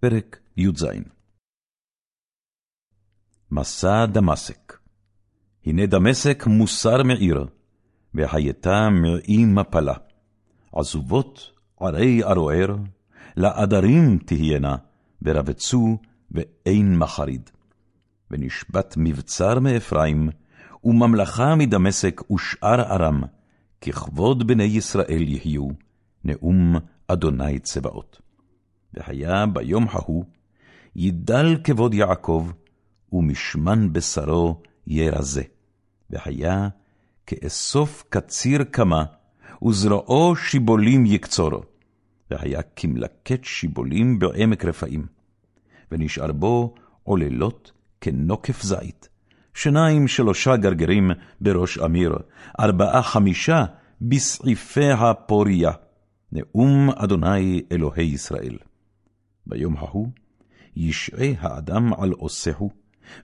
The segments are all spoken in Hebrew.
פרק י"ז מסע דמשק הנה דמשק מוסר מעיר, והייתה מעי מפלה. עזובות ערי ערוער, לעדרים תהיינה, ורבצו ואין מחריד. ונשבת מבצר מאפרים, וממלכה מדמשק ושאר ארם, ככבוד בני ישראל יהיו, נאום אדוני צבאות. והיה ביום ההוא, ידל כבוד יעקב, ומשמן בשרו ירזה. והיה כאסוף קציר קמה, וזרועו שיבולים יקצור. והיה כמלקט שיבולים בעמק רפאים. ונשאר בו עוללות כנוקף זית. שניים שלושה גרגרים בראש אמיר, ארבעה חמישה בסעיפי הפוריה. נאום אדוני אלוהי ישראל. ביום ההוא ישעה האדם על עושהו,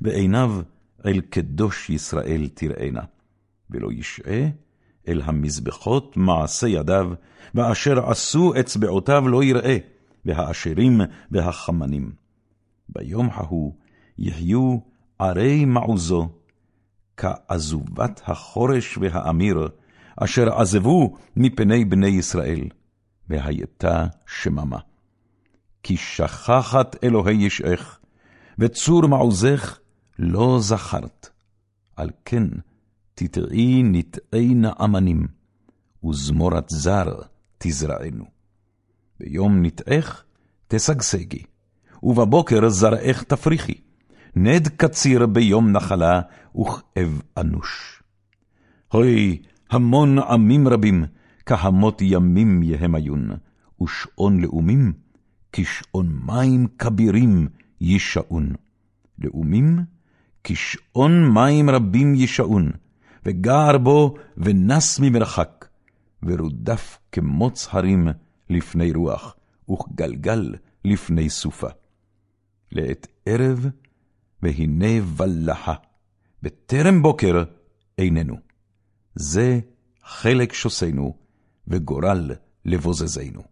ועיניו אל קדוש ישראל תראינה. ולא ישעה אל המזבחות מעשה ידיו, ואשר עשו אצבעותיו לא יראה, והאשרים והחמנים. ביום ההוא יהיו ערי מעוזו, כעזובת החורש והאמיר, אשר עזבו מפני בני ישראל, והייתה שממה. כי שכחת אלוהי ישעך, וצור מעוזך לא זכרת. על כן תטעי נטעי נאמנים, וזמורת זר תזרענו. ביום נטעך תשגשגי, ובבוקר זרעך תפריחי, נד קציר ביום נחלה, וכאב אנוש. הוי, המון עמים רבים, כהמות ימים יהמיון, ושעון לאומים, כשעון מים כבירים יישאון. לאומים, כשעון מים רבים יישאון, וגער בו ונס ממרחק, ורודף כמוץ הרים לפני רוח, וכגלגל לפני סופה. לעת ערב, והנה ולחה, בטרם בוקר איננו. זה חלק שוסנו, וגורל לבוזזנו.